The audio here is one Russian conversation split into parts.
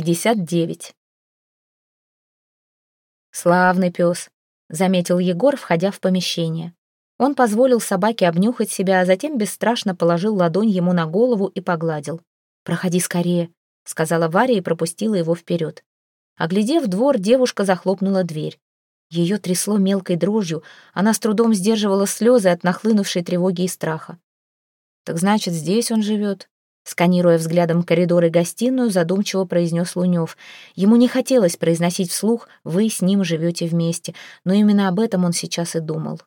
59. «Славный пес», — заметил Егор, входя в помещение. Он позволил собаке обнюхать себя, а затем бесстрашно положил ладонь ему на голову и погладил. «Проходи скорее», — сказала Варя и пропустила его вперед. Оглядев двор, девушка захлопнула дверь. Ее трясло мелкой дрожью, она с трудом сдерживала слезы от нахлынувшей тревоги и страха. «Так значит, здесь он живет?» Сканируя взглядом коридор и гостиную, задумчиво произнес Лунев. Ему не хотелось произносить вслух «Вы с ним живете вместе», но именно об этом он сейчас и думал.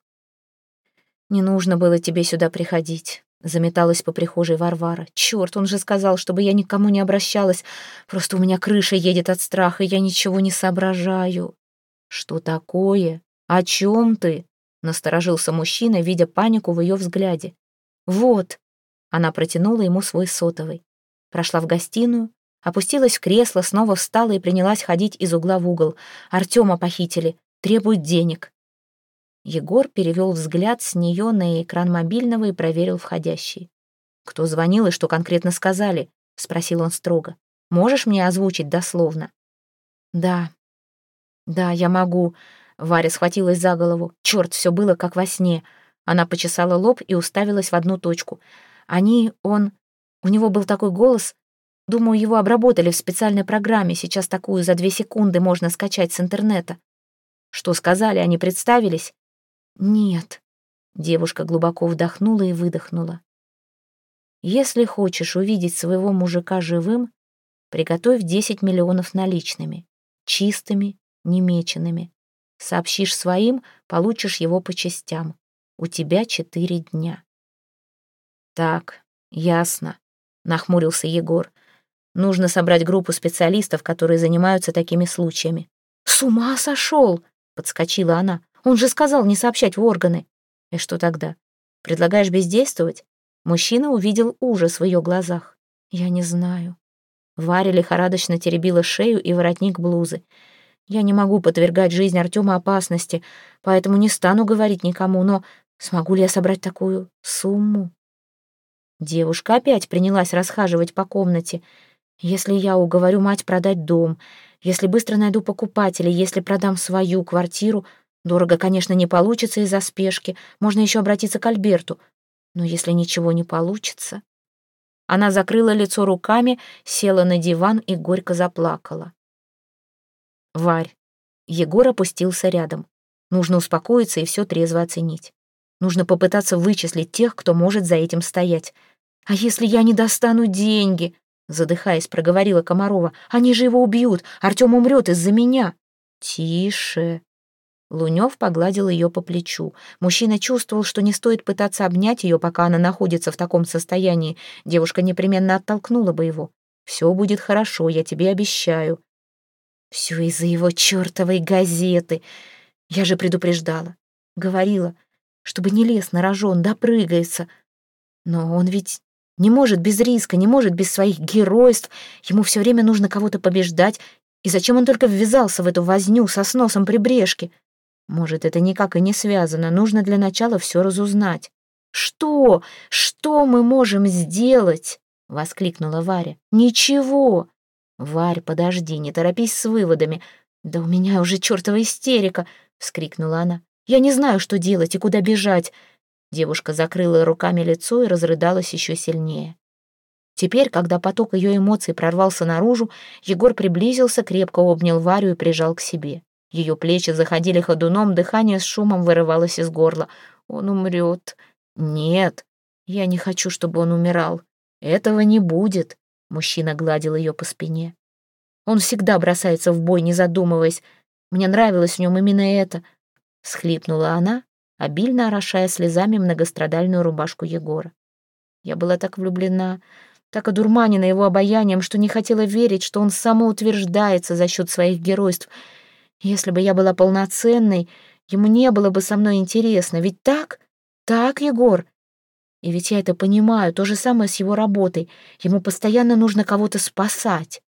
«Не нужно было тебе сюда приходить», — заметалась по прихожей Варвара. «Черт, он же сказал, чтобы я никому не обращалась. Просто у меня крыша едет от страха, и я ничего не соображаю». «Что такое? О чем ты?» — насторожился мужчина, видя панику в ее взгляде. «Вот», она протянула ему свой сотовый. Прошла в гостиную, опустилась в кресло, снова встала и принялась ходить из угла в угол. Артема похитили, требуют денег. Егор перевел взгляд с нее на экран мобильного и проверил входящий. «Кто звонил и что конкретно сказали?» — спросил он строго. «Можешь мне озвучить дословно?» «Да, да, я могу». Варя схватилась за голову. «Черт, все было как во сне». Она почесала лоб и уставилась в одну точку — они, он... У него был такой голос. Думаю, его обработали в специальной программе. Сейчас такую за две секунды можно скачать с интернета. Что сказали, они представились? Нет. Девушка глубоко вдохнула и выдохнула. Если хочешь увидеть своего мужика живым, приготовь 10 миллионов наличными, чистыми, немеченными. Сообщишь своим, получишь его по частям. У тебя четыре дня. «Так, ясно», — нахмурился Егор. «Нужно собрать группу специалистов, которые занимаются такими случаями». «С ума сошел!» — подскочила она. «Он же сказал не сообщать в органы». «И что тогда? Предлагаешь бездействовать?» Мужчина увидел ужас в ее глазах. «Я не знаю». Варя лихорадочно теребила шею и воротник блузы. «Я не могу подвергать жизнь Артема опасности, поэтому не стану говорить никому, но смогу ли я собрать такую сумму?» Девушка опять принялась расхаживать по комнате. «Если я уговорю мать продать дом, если быстро найду покупателей, если продам свою квартиру, дорого, конечно, не получится из-за спешки, можно еще обратиться к Альберту. Но если ничего не получится...» Она закрыла лицо руками, села на диван и горько заплакала. «Варь». Егор опустился рядом. Нужно успокоиться и все трезво оценить. Нужно попытаться вычислить тех, кто может за этим стоять. «А если я не достану деньги?» Задыхаясь, проговорила Комарова. «Они же его убьют. Артем умрет из-за меня». «Тише». Лунев погладил ее по плечу. Мужчина чувствовал, что не стоит пытаться обнять ее, пока она находится в таком состоянии. Девушка непременно оттолкнула бы его. «Все будет хорошо, я тебе обещаю». «Все из-за его чертовой газеты. Я же предупреждала. Говорила, чтобы не лез на рожон, допрыгается. Но он ведь не может без риска, не может без своих геройств. Ему все время нужно кого-то побеждать. И зачем он только ввязался в эту возню со сносом прибрежки? Может, это никак и не связано. Нужно для начала все разузнать. «Что? Что мы можем сделать?» — воскликнула Варя. «Ничего!» «Варь, подожди, не торопись с выводами. Да у меня уже чертова истерика!» — вскрикнула она. «Я не знаю, что делать и куда бежать. Девушка закрыла руками лицо и разрыдалась еще сильнее. Теперь, когда поток ее эмоций прорвался наружу, Егор приблизился, крепко обнял Варю и прижал к себе. Ее плечи заходили ходуном, дыхание с шумом вырывалось из горла. «Он умрет». «Нет, я не хочу, чтобы он умирал. Этого не будет», — мужчина гладил ее по спине. «Он всегда бросается в бой, не задумываясь. Мне нравилось в нем именно это», — схлипнула она обильно орошая слезами многострадальную рубашку Егора. Я была так влюблена, так одурманена его обаянием, что не хотела верить, что он самоутверждается за счет своих геройств. Если бы я была полноценной, ему не было бы со мной интересно. Ведь так? Так, Егор? И ведь я это понимаю, то же самое с его работой. Ему постоянно нужно кого-то спасать.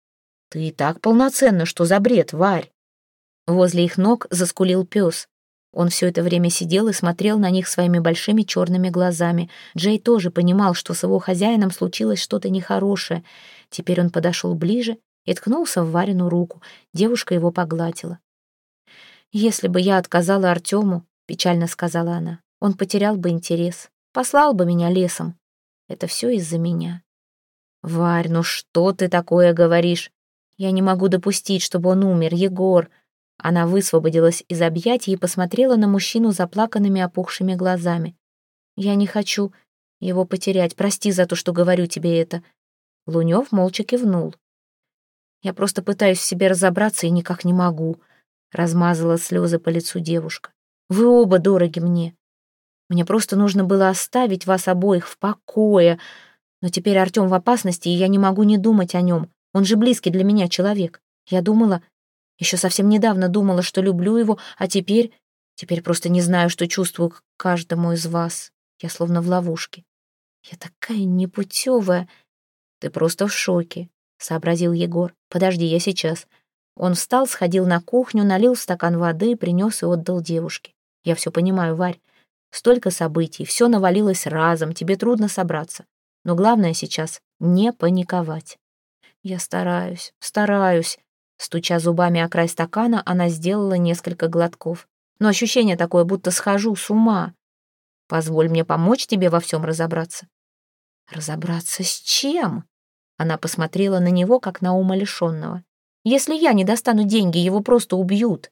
Ты и так полноценна, что за бред, Варь? Возле их ног заскулил пес. Он все это время сидел и смотрел на них своими большими черными глазами. Джей тоже понимал, что с его хозяином случилось что-то нехорошее. Теперь он подошел ближе и ткнулся в Варину руку. Девушка его погладила. «Если бы я отказала Артему, — печально сказала она, — он потерял бы интерес, послал бы меня лесом. Это все из-за меня». «Варь, ну что ты такое говоришь? Я не могу допустить, чтобы он умер, Егор!» Она высвободилась из объятий и посмотрела на мужчину заплаканными опухшими глазами. «Я не хочу его потерять. Прости за то, что говорю тебе это». Лунёв молча кивнул. «Я просто пытаюсь в себе разобраться и никак не могу», — размазала слезы по лицу девушка. «Вы оба дороги мне. Мне просто нужно было оставить вас обоих в покое. Но теперь Артём в опасности, и я не могу не думать о нём. Он же близкий для меня человек. Я думала, еще совсем недавно думала, что люблю его, а теперь... Теперь просто не знаю, что чувствую к каждому из вас. Я словно в ловушке. Я такая непутевая. Ты просто в шоке, сообразил Егор. Подожди, я сейчас. Он встал, сходил на кухню, налил стакан воды, принес и отдал девушке. Я все понимаю, Варь. Столько событий, все навалилось разом, тебе трудно собраться. Но главное сейчас — не паниковать. Я стараюсь, стараюсь. Стуча зубами о край стакана, она сделала несколько глотков. Но ощущение такое, будто схожу с ума. Позволь мне помочь тебе во всем разобраться». «Разобраться с чем?» Она посмотрела на него, как на умалишенного. «Если я не достану деньги, его просто убьют.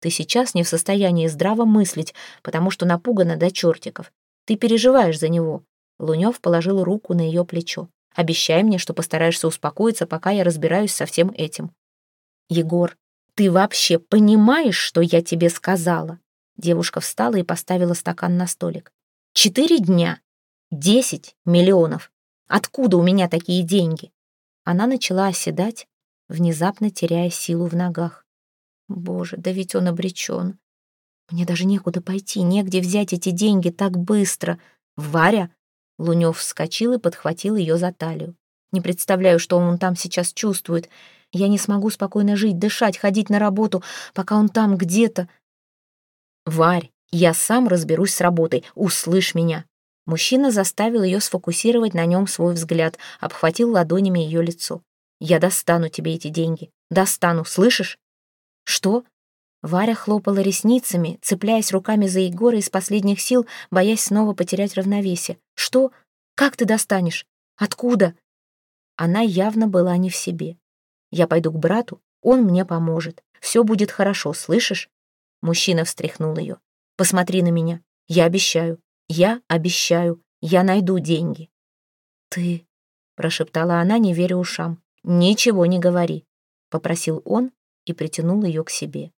Ты сейчас не в состоянии здраво мыслить, потому что напугана до чертиков. Ты переживаешь за него». Лунев положил руку на ее плечо. «Обещай мне, что постараешься успокоиться, пока я разбираюсь со всем этим». «Егор, ты вообще понимаешь, что я тебе сказала?» Девушка встала и поставила стакан на столик. «Четыре дня. Десять миллионов. Откуда у меня такие деньги?» Она начала оседать, внезапно теряя силу в ногах. «Боже, да ведь он обречен. Мне даже некуда пойти, негде взять эти деньги так быстро. Варя!» Лунев вскочил и подхватил ее за талию. «Не представляю, что он там сейчас чувствует. Я не смогу спокойно жить, дышать, ходить на работу, пока он там где-то. «Варь, я сам разберусь с работой, услышь меня». Мужчина заставил ее сфокусировать на нем свой взгляд, обхватил ладонями ее лицо. «Я достану тебе эти деньги. Достану, слышишь?» «Что?» Варя хлопала ресницами, цепляясь руками за Егора из последних сил, боясь снова потерять равновесие. «Что? Как ты достанешь? Откуда?» Она явно была не в себе. «Я пойду к брату, он мне поможет. Все будет хорошо, слышишь?» Мужчина встряхнул ее. «Посмотри на меня. Я обещаю. Я обещаю. Я найду деньги». «Ты...» — прошептала она, не веря ушам. «Ничего не говори», — попросил он и притянул ее к себе.